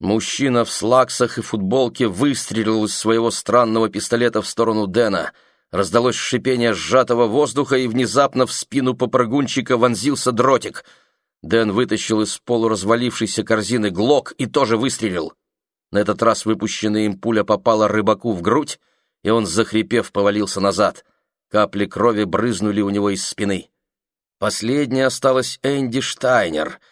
Мужчина в слаксах и футболке выстрелил из своего странного пистолета в сторону Дэна. Раздалось шипение сжатого воздуха, и внезапно в спину попрыгунчика вонзился дротик. Дэн вытащил из полуразвалившейся корзины глок и тоже выстрелил. На этот раз выпущенная им пуля попала рыбаку в грудь, и он, захрипев, повалился назад. Капли крови брызнули у него из спины. Последней осталась Энди Штайнер —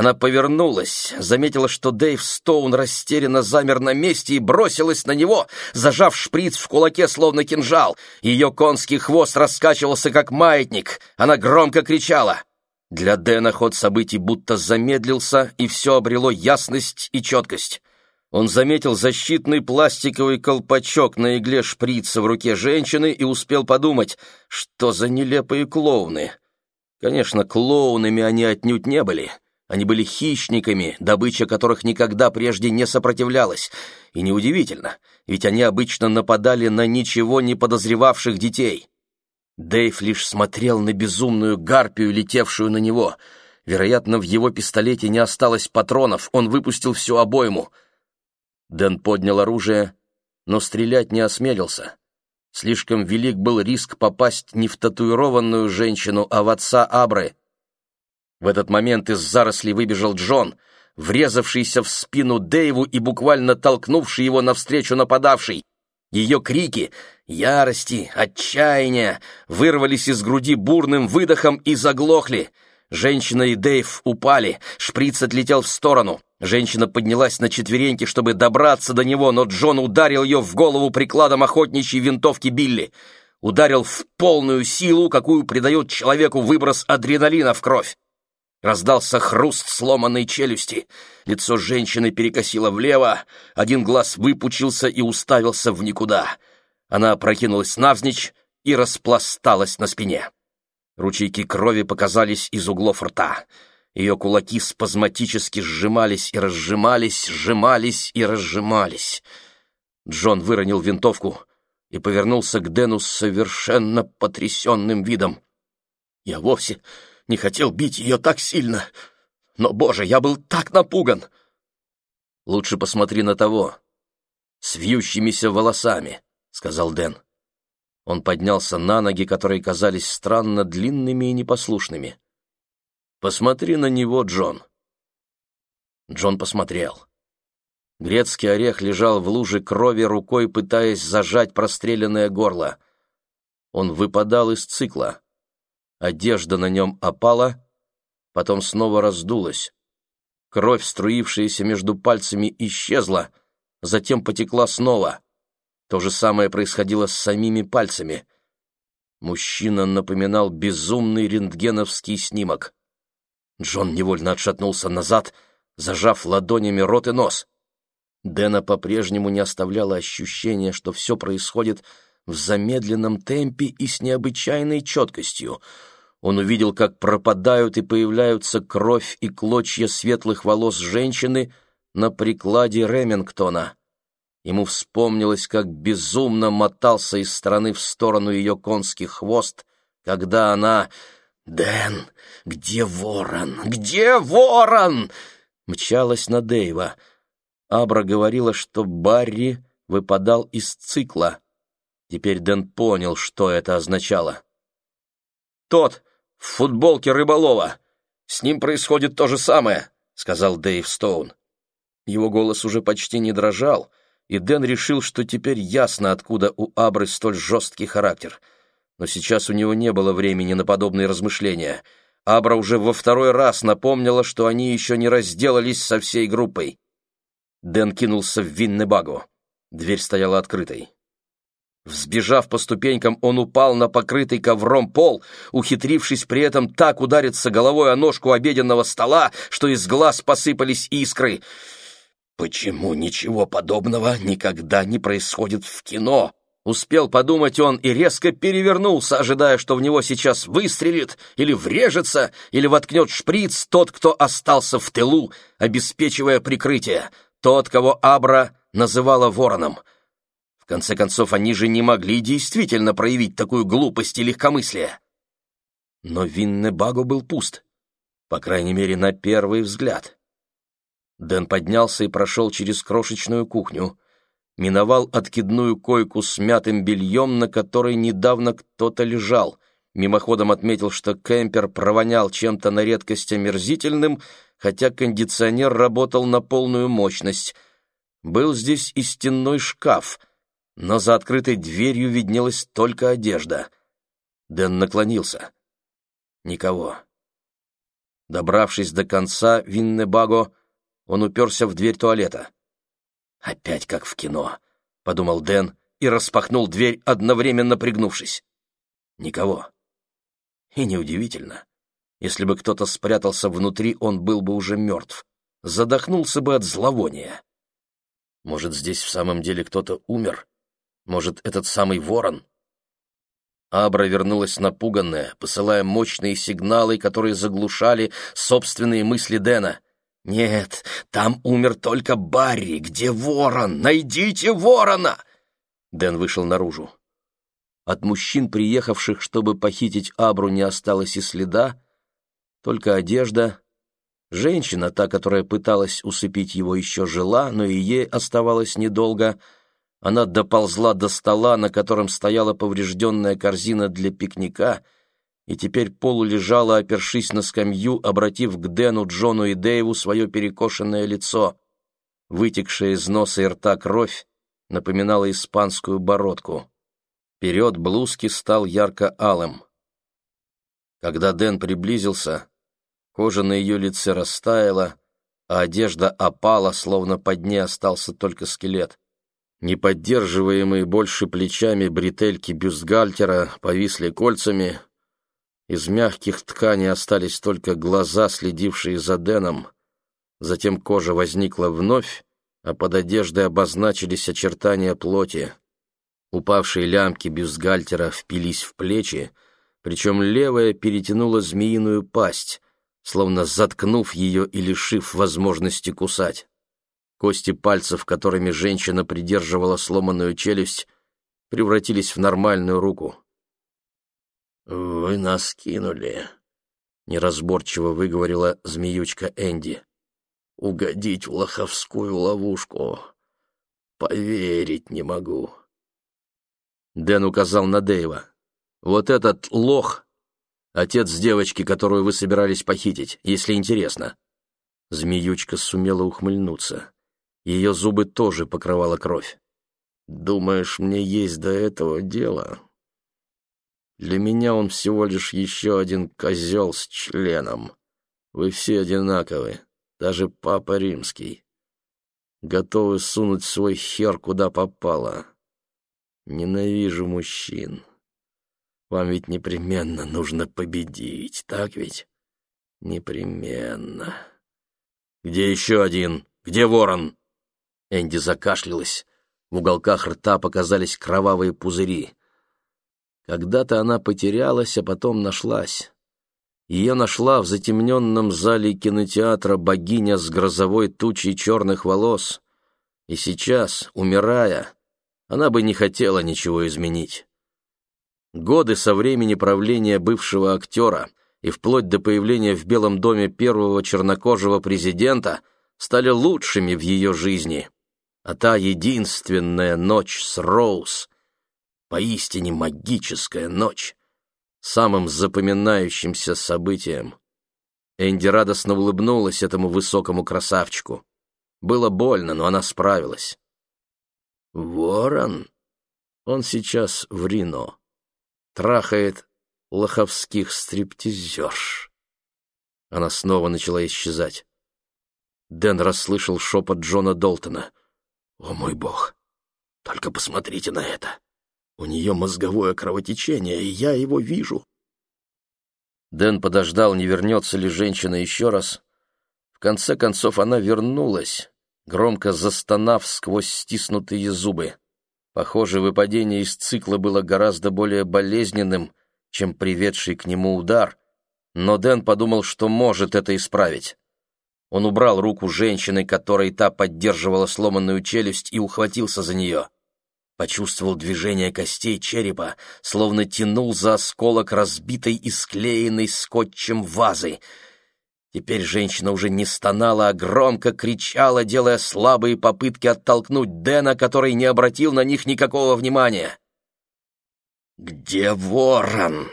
она повернулась, заметила, что Дэйв Стоун растерянно замер на месте и бросилась на него, зажав шприц в кулаке, словно кинжал. Ее конский хвост раскачивался, как маятник. Она громко кричала. Для Дэна ход событий будто замедлился, и все обрело ясность и четкость. Он заметил защитный пластиковый колпачок на игле шприца в руке женщины и успел подумать, что за нелепые клоуны. Конечно, клоунами они отнюдь не были. Они были хищниками, добыча которых никогда прежде не сопротивлялась. И неудивительно, ведь они обычно нападали на ничего не подозревавших детей. Дэйв лишь смотрел на безумную гарпию, летевшую на него. Вероятно, в его пистолете не осталось патронов, он выпустил всю обойму. Дэн поднял оружие, но стрелять не осмелился. Слишком велик был риск попасть не в татуированную женщину, а в отца Абры — в этот момент из зарослей выбежал Джон, врезавшийся в спину Дэйву и буквально толкнувший его навстречу нападавшей. Ее крики, ярости, отчаяния вырвались из груди бурным выдохом и заглохли. Женщина и Дэйв упали, шприц отлетел в сторону. Женщина поднялась на четвереньки, чтобы добраться до него, но Джон ударил ее в голову прикладом охотничьей винтовки Билли. Ударил в полную силу, какую придает человеку выброс адреналина в кровь. Раздался хруст сломанной челюсти. Лицо женщины перекосило влево, один глаз выпучился и уставился в никуда. Она опрокинулась навзничь и распласталась на спине. Ручейки крови показались из углов рта. Ее кулаки спазматически сжимались и разжимались, сжимались и разжимались. Джон выронил винтовку и повернулся к Дэну с совершенно потрясенным видом. «Я вовсе не хотел бить ее так сильно. Но, боже, я был так напуган!» «Лучше посмотри на того, с вьющимися волосами», — сказал Дэн. Он поднялся на ноги, которые казались странно длинными и непослушными. «Посмотри на него, Джон». Джон посмотрел. Грецкий орех лежал в луже крови, рукой пытаясь зажать простреленное горло. Он выпадал из цикла. Одежда на нем опала, потом снова раздулась. Кровь, струившаяся между пальцами, исчезла, затем потекла снова. То же самое происходило с самими пальцами. Мужчина напоминал безумный рентгеновский снимок. Джон невольно отшатнулся назад, зажав ладонями рот и нос. Дэна по-прежнему не оставляло ощущение, что все происходит в замедленном темпе и с необычайной четкостью — он увидел, как пропадают и появляются кровь и клочья светлых волос женщины на прикладе Ремингтона. Ему вспомнилось, как безумно мотался из стороны в сторону ее конский хвост, когда она... «Дэн, где ворон? Где ворон?» мчалась на Дэйва. Абра говорила, что Барри выпадал из цикла. Теперь Дэн понял, что это означало. «Тот, в футболке рыболова. С ним происходит то же самое», — сказал Дэйв Стоун. Его голос уже почти не дрожал, и Дэн решил, что теперь ясно, откуда у Абры столь жесткий характер. Но сейчас у него не было времени на подобные размышления. Абра уже во второй раз напомнила, что они еще не разделались со всей группой. Дэн кинулся в Виннебагу. Дверь стояла открытой. Взбежав по ступенькам, он упал на покрытый ковром пол, ухитрившись при этом так удариться головой о ножку обеденного стола, что из глаз посыпались искры. «Почему ничего подобного никогда не происходит в кино?» Успел подумать он и резко перевернулся, ожидая, что в него сейчас выстрелит, или врежется, или воткнет шприц тот, кто остался в тылу, обеспечивая прикрытие, тот, кого Абра называла вороном — конце концов, они же не могли действительно проявить такую глупость и легкомыслие. Но Виннебаго был пуст, по крайней мере, на первый взгляд. Дэн поднялся и прошел через крошечную кухню. Миновал откидную койку с мятым бельем, на которой недавно кто-то лежал. Мимоходом отметил, что кемпер провонял чем-то на редкость омерзительным, хотя кондиционер работал на полную мощность. Был здесь и стенной шкаф, но за открытой дверью виднелась только одежда. Дэн наклонился. Никого. Добравшись до конца Виннебаго, он уперся в дверь туалета. «Опять как в кино», — подумал Дэн и распахнул дверь, одновременно пригнувшись. Никого. И неудивительно. Если бы кто-то спрятался внутри, он был бы уже мертв. Задохнулся бы от зловония. Может, здесь в самом деле кто-то умер? Может, этот самый ворон? Абра вернулась напуганная, посылая мощные сигналы, которые заглушали собственные мысли Дэна. «Нет, там умер только Барри. Где ворон? Найдите ворона!» Дэн вышел наружу. От мужчин, приехавших, чтобы похитить Абру, не осталось и следа, только одежда. Женщина, та, которая пыталась усыпить его, еще жила, но и ей оставалось недолго. Она доползла до стола, на котором стояла поврежденная корзина для пикника, и теперь полулежала, опершись на скамью, обратив к Дэну, Джону и Дэйву свое перекошенное лицо. Вытекшая из носа и рта кровь напоминала испанскую бородку. Вперед блузки стал ярко-алым. Когда Дэн приблизился, кожа на ее лице растаяла, а одежда опала, словно под ней остался только скелет. Неподдерживаемые больше плечами бретельки бюстгальтера повисли кольцами. Из мягких тканей остались только глаза, следившие за Дэном. Затем кожа возникла вновь, а под одеждой обозначились очертания плоти. Упавшие лямки бюстгальтера впились в плечи, причем левая перетянула змеиную пасть, словно заткнув ее и лишив возможности кусать. Кости пальцев, которыми женщина придерживала сломанную челюсть, превратились в нормальную руку. «Вы нас кинули», — неразборчиво выговорила змеючка Энди. «Угодить в лоховскую ловушку. Поверить не могу». Дэн указал на Дэйва. «Вот этот лох — отец девочки, которую вы собирались похитить, если интересно». Змеючка сумела ухмыльнуться. Ее зубы тоже покрывала кровь. «Думаешь, мне есть до этого дело?» «Для меня он всего лишь еще один козел с членом. Вы все одинаковы, даже папа римский. Готовы сунуть свой хер куда попало. Ненавижу мужчин. Вам ведь непременно нужно победить, так ведь? Непременно. Где еще один? Где ворон? Энди закашлялась. В уголках рта показались кровавые пузыри. Когда-то она потерялась, а потом нашлась. Ее нашла в затемненном зале кинотеатра богиня с грозовой тучей черных волос. И сейчас, умирая, она бы не хотела ничего изменить. Годы со времени правления бывшего актера и вплоть до появления в Белом доме первого чернокожего президента стали лучшими в ее жизни. А та единственная ночь с Роуз, поистине магическая ночь, самым запоминающимся событием. Энди радостно улыбнулась этому высокому красавчику. Было больно, но она справилась. Ворон? Он сейчас в Рино. Трахает лоховских стриптизерш. Она снова начала исчезать. Дэн расслышал шепот Джона Долтона. «О мой бог! Только посмотрите на это! У нее мозговое кровотечение, и я его вижу!» Дэн подождал, не вернется ли женщина еще раз. В конце концов она вернулась, громко застонав сквозь стиснутые зубы. Похоже, выпадение из цикла было гораздо более болезненным, чем приведший к нему удар, но Дэн подумал, что может это исправить. Он убрал руку женщины, которой та поддерживала сломанную челюсть, и ухватился за нее. Почувствовал движение костей черепа, словно тянул за осколок разбитой и склеенной скотчем вазы. Теперь женщина уже не стонала, а громко кричала, делая слабые попытки оттолкнуть Дэна, который не обратил на них никакого внимания. «Где ворон?»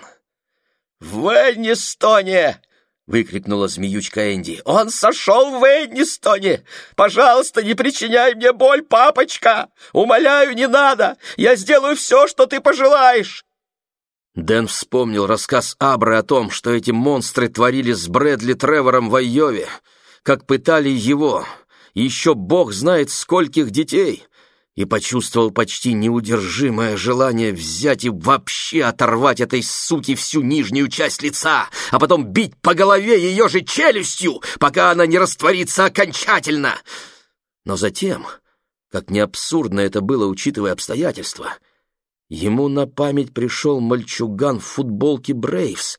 «В Эннистоне!» — выкрикнула змеючка Энди. «Он сошел в Эннистоне! Пожалуйста, не причиняй мне боль, папочка! Умоляю, не надо! Я сделаю все, что ты пожелаешь!» Дэн вспомнил рассказ Абры о том, что эти монстры творили с Брэдли Тревором в Айове, как пытали его, еще бог знает скольких детей, и почувствовал почти неудержимое желание взять и вообще оторвать этой суки всю нижнюю часть лица, а потом бить по голове ее же челюстью, пока она не растворится окончательно. Но затем, как не абсурдно это было, учитывая обстоятельства, — Ему на память пришел мальчуган в футболке «Брейвс»,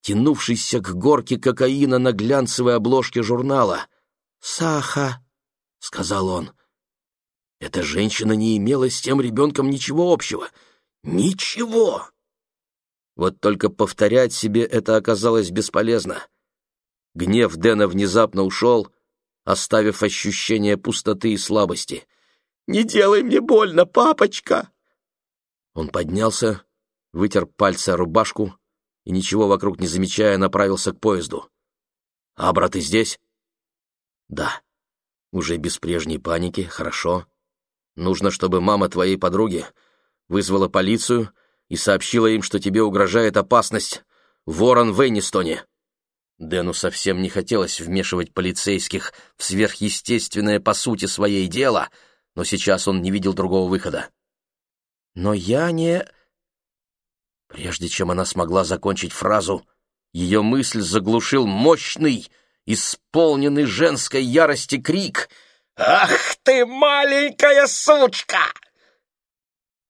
тянувшийся к горке кокаина на глянцевой обложке журнала. «Саха», — сказал он. Эта женщина не имела с тем ребенком ничего общего. Ничего! Вот только повторять себе это оказалось бесполезно. Гнев Дэна внезапно ушел, оставив ощущение пустоты и слабости. «Не делай мне больно, папочка!» Он поднялся, вытер пальцы о рубашку и, ничего вокруг не замечая, направился к поезду. «Абра, ты здесь?» «Да». «Уже без прежней паники, хорошо. Нужно, чтобы мама твоей подруги вызвала полицию и сообщила им, что тебе угрожает опасность. Ворон в Эннистоне». Дэну совсем не хотелось вмешивать полицейских в сверхъестественное по сути своей дело, но сейчас он не видел другого выхода. Но я не...» Прежде чем она смогла закончить фразу, ее мысль заглушил мощный, исполненный женской ярости крик «Ах ты, маленькая сучка!»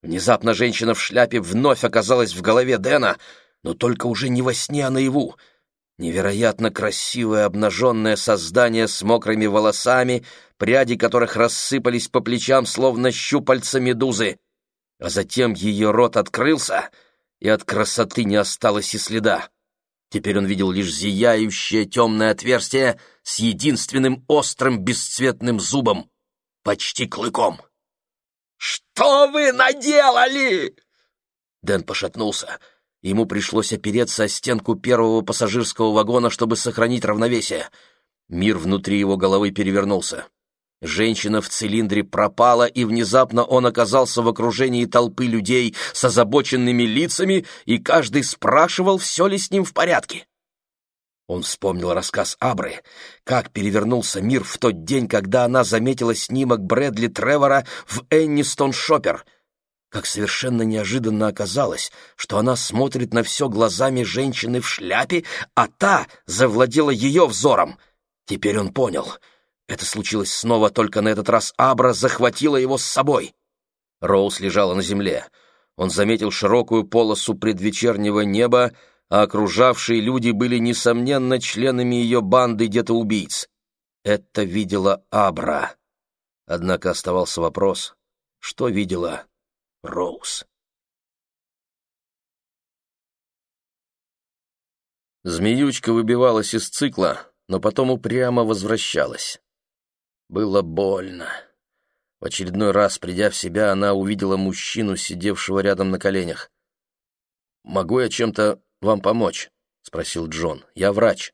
Внезапно женщина в шляпе вновь оказалась в голове Дэна, но только уже не во сне, а наяву. Невероятно красивое обнаженное создание с мокрыми волосами, пряди которых рассыпались по плечам, словно щупальца медузы а затем ее рот открылся, и от красоты не осталось и следа. Теперь он видел лишь зияющее темное отверстие с единственным острым бесцветным зубом, почти клыком. «Что вы наделали?» Дэн пошатнулся. Ему пришлось опереться о стенку первого пассажирского вагона, чтобы сохранить равновесие. Мир внутри его головы перевернулся. Женщина в цилиндре пропала, и внезапно он оказался в окружении толпы людей с озабоченными лицами, и каждый спрашивал, все ли с ним в порядке. Он вспомнил рассказ Абры, как перевернулся мир в тот день, когда она заметила снимок Брэдли Тревора в Эннистон Шоппер. Как совершенно неожиданно оказалось, что она смотрит на все глазами женщины в шляпе, а та завладела ее взором. Теперь он понял — это случилось снова, только на этот раз Абра захватила его с собой. Роуз лежала на земле. Он заметил широкую полосу предвечернего неба, а окружавшие люди были, несомненно, членами ее банды где-то убийц. Это видела Абра. Однако оставался вопрос, что видела Роуз. Змеючка выбивалась из цикла, но потом упрямо возвращалась. Было больно. В очередной раз, придя в себя, она увидела мужчину, сидевшего рядом на коленях. «Могу я чем-то вам помочь?» — спросил Джон. «Я врач».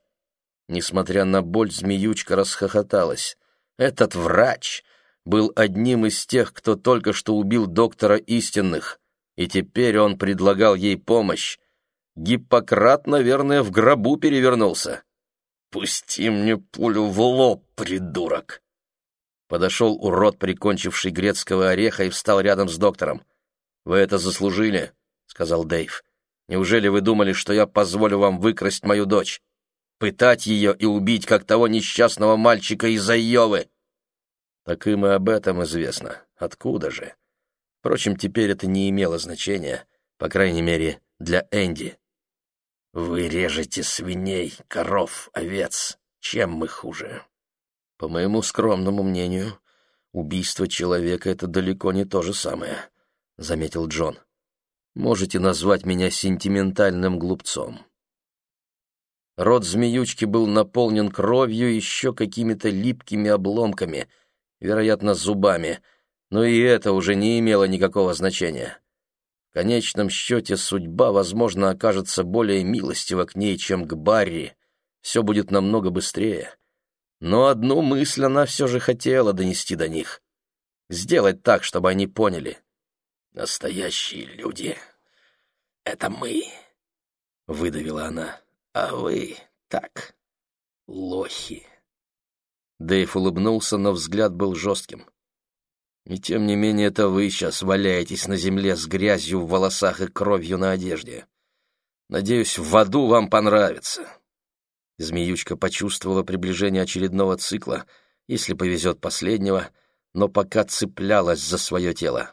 Несмотря на боль, змеючка расхохоталась. Этот врач был одним из тех, кто только что убил доктора истинных, и теперь он предлагал ей помощь. Гиппократ, наверное, в гробу перевернулся. «Пусти мне пулю в лоб, придурок!» Подошел урод, прикончивший грецкого ореха, и встал рядом с доктором. «Вы это заслужили», — сказал Дэйв. «Неужели вы думали, что я позволю вам выкрасть мою дочь? Пытать ее и убить, как того несчастного мальчика из Айовы?» «Так им и об этом известно. Откуда же?» Впрочем, теперь это не имело значения, по крайней мере, для Энди. «Вы режете свиней, коров, овец. Чем мы хуже?» По моему скромному мнению, убийство человека — это далеко не то же самое, — заметил Джон. Можете назвать меня сентиментальным глупцом. Рот змеючки был наполнен кровью еще какими-то липкими обломками, вероятно, зубами, но и это уже не имело никакого значения. В конечном счете судьба, возможно, окажется более милостива к ней, чем к Барри. Все будет намного быстрее. Но одну мысль она все же хотела донести до них. Сделать так, чтобы они поняли. «Настоящие люди — это мы», — выдавила она. «А вы так, лохи». Дэйв улыбнулся, но взгляд был жестким. И тем не менее это вы сейчас валяетесь на земле с грязью в волосах и кровью на одежде. Надеюсь, в аду вам понравится. Змеючка почувствовала приближение очередного цикла, если повезет последнего, но пока цеплялась за свое тело.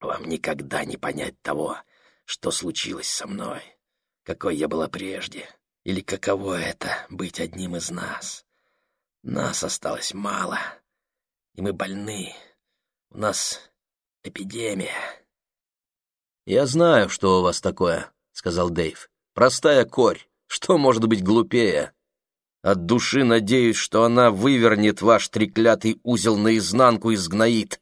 Вам никогда не понять того, что случилось со мной, какой я была прежде, или каково это — быть одним из нас. Нас осталось мало, и мы больны, у нас эпидемия. «Я знаю, что у вас такое», — сказал Дэйв. «Простая корь. Что может быть глупее? От души надеюсь, что она вывернет ваш треклятый узел наизнанку и сгноит».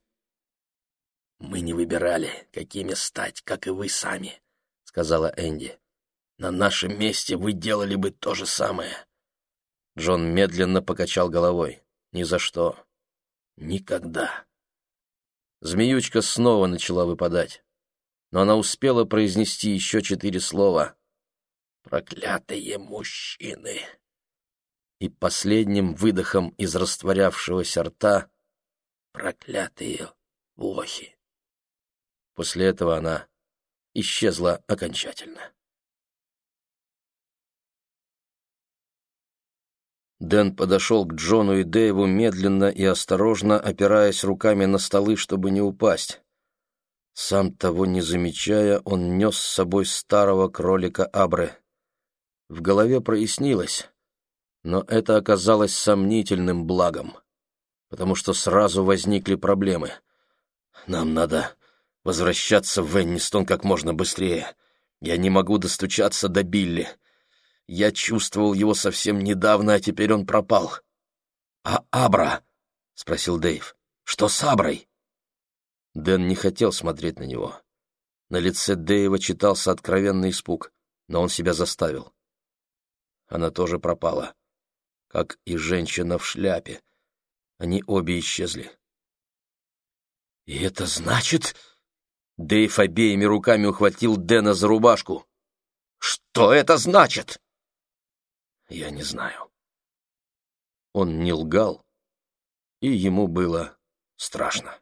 «Мы не выбирали, какими стать, как и вы сами», — сказала Энди. «На нашем месте вы делали бы то же самое». Джон медленно покачал головой. «Ни за что. Никогда». Змеючка снова начала выпадать. Но она успела произнести еще четыре слова. «Проклятые мужчины!» И последним выдохом из растворявшегося рта «Проклятые лохи!» После этого она исчезла окончательно. Дэн подошел к Джону и Дэйву медленно и осторожно, опираясь руками на столы, чтобы не упасть. Сам того не замечая, он нес с собой старого кролика Абры. В голове прояснилось, но это оказалось сомнительным благом, потому что сразу возникли проблемы. «Нам надо возвращаться в Эннистон как можно быстрее. Я не могу достучаться до Билли. Я чувствовал его совсем недавно, а теперь он пропал. «А Абра?» — спросил Дэйв. «Что с Аброй?» Дэн не хотел смотреть на него. На лице Дэйва читался откровенный испуг, но он себя заставил. Она тоже пропала, как и женщина в шляпе. Они обе исчезли. «И это значит...» Дэйв обеими руками ухватил Дэна за рубашку. «Что это значит?» Я не знаю. Он не лгал, и ему было страшно.